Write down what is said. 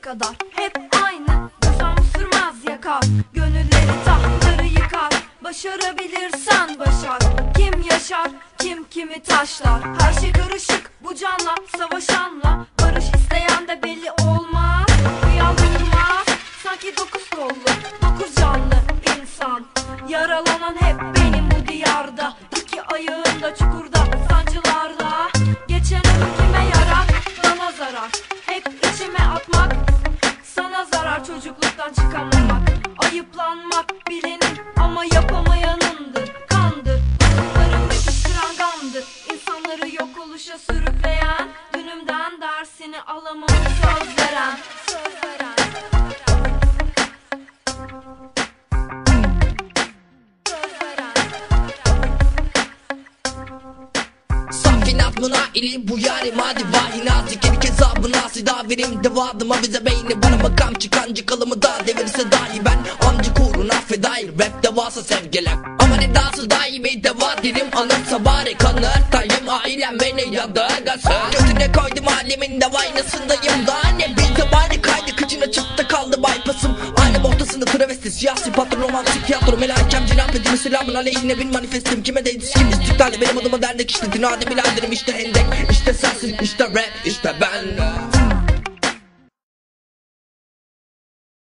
kadar. Hep aynı düzen sürmez yakar. Gönülleri tahtları yıkar. Başarabilirsen başar. Kim yaşar kim kimi taşlar? Her şey karışık bu canla savaşanla. Barış isteyen de belli olmaz. Uyandırmaz sanki dokuz kollu dokuz canlı insan. Yaralanan hep benim bu diyarda. İki ayağında çukur Oluşa sürükleyen Dünümden dersini alamamış söz veren Söz veren. Söz veren Sakinat buna ili bu yarim. Hadi vahina Zikir hesabına sida verim devadıma bize beyni. Bana makam çıkan çıkalımı da devirse dahi ben Amcı uğruna fedair rap devasa sevgiler Ama nedası daimi deva dilim Anırsa bari kanırtayım ailem beni yadırgasın Gözüne koydum alemin de aynasındayım Daha ne bildim aynı kaydı kıçına çıktı kaldı bypassım. Alem ortasında travesti siyasi patron romantik tiyatro. Melakem cenap edimi selamın aleyhine bin manifestim. Kime değdi kim istiklali benim adıma dernek işte Dinade biraderim işte hendek işte sensin işte rap işte ben